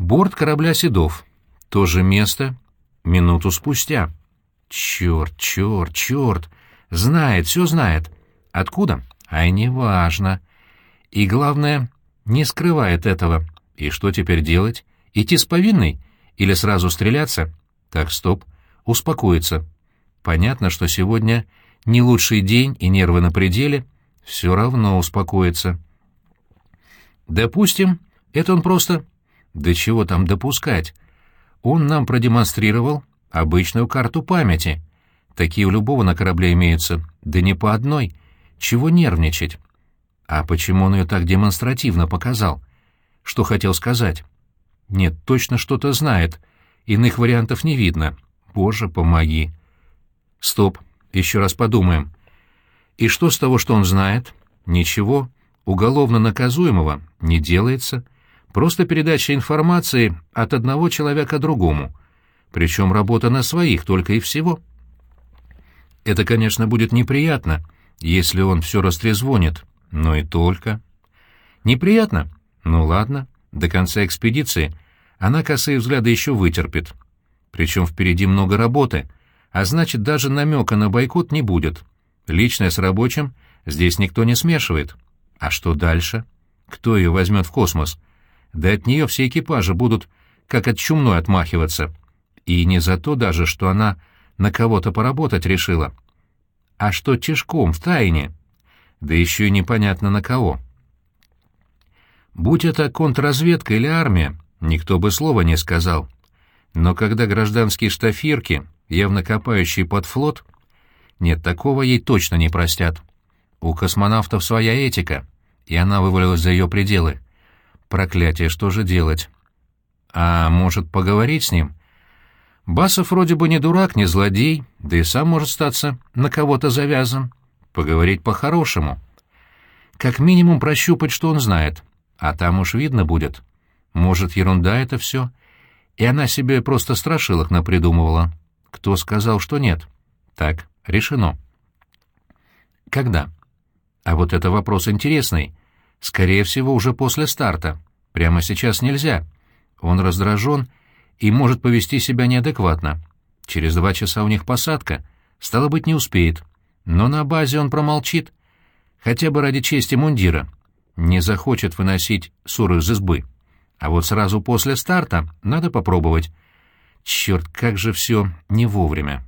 Борт корабля «Седов». То же место минуту спустя. Черт, черт, черт! Знает, все знает. Откуда? Ай, неважно. И главное, не скрывает этого. И что теперь делать? Идти с повинной? Или сразу стреляться? Так, стоп. Успокоиться. Понятно, что сегодня не лучший день и нервы на пределе. Все равно успокоиться. Допустим, это он просто... Да чего там допускать? Он нам продемонстрировал обычную карту памяти. Такие у любого на корабле имеются, да не по одной. Чего нервничать? А почему он ее так демонстративно показал? Что хотел сказать? Нет, точно что-то знает. Иных вариантов не видно. Боже, помоги. Стоп, еще раз подумаем. И что с того, что он знает? Ничего уголовно наказуемого не делается. Просто передача информации от одного человека другому. Причем работа на своих только и всего. Это, конечно, будет неприятно, если он все растрезвонит, но и только. Неприятно? Ну ладно, до конца экспедиции она косые взгляды еще вытерпит. Причем впереди много работы, а значит, даже намека на бойкот не будет. Личное с рабочим здесь никто не смешивает. А что дальше? Кто ее возьмет в космос? Да от нее все экипажи будут как от чумной отмахиваться. И не за то даже, что она на кого-то поработать решила. А что тишком, в тайне? Да еще и непонятно на кого. Будь это контрразведка или армия, никто бы слова не сказал. Но когда гражданские штафирки, явно копающие под флот, нет, такого ей точно не простят. У космонавтов своя этика, и она вывалилась за ее пределы. Проклятие, что же делать? А может, поговорить с ним? Басов вроде бы не дурак, не злодей, да и сам может статься на кого-то завязан. Поговорить по-хорошему. Как минимум прощупать, что он знает. А там уж видно будет. Может, ерунда это все? И она себе просто страшилок напридумывала. Кто сказал, что нет? Так, решено. Когда? А вот это вопрос интересный. Скорее всего, уже после старта. Прямо сейчас нельзя. Он раздражен и может повести себя неадекватно. Через два часа у них посадка. Стало быть, не успеет. Но на базе он промолчит. Хотя бы ради чести мундира. Не захочет выносить ссоры из избы. А вот сразу после старта надо попробовать. Черт, как же все не вовремя.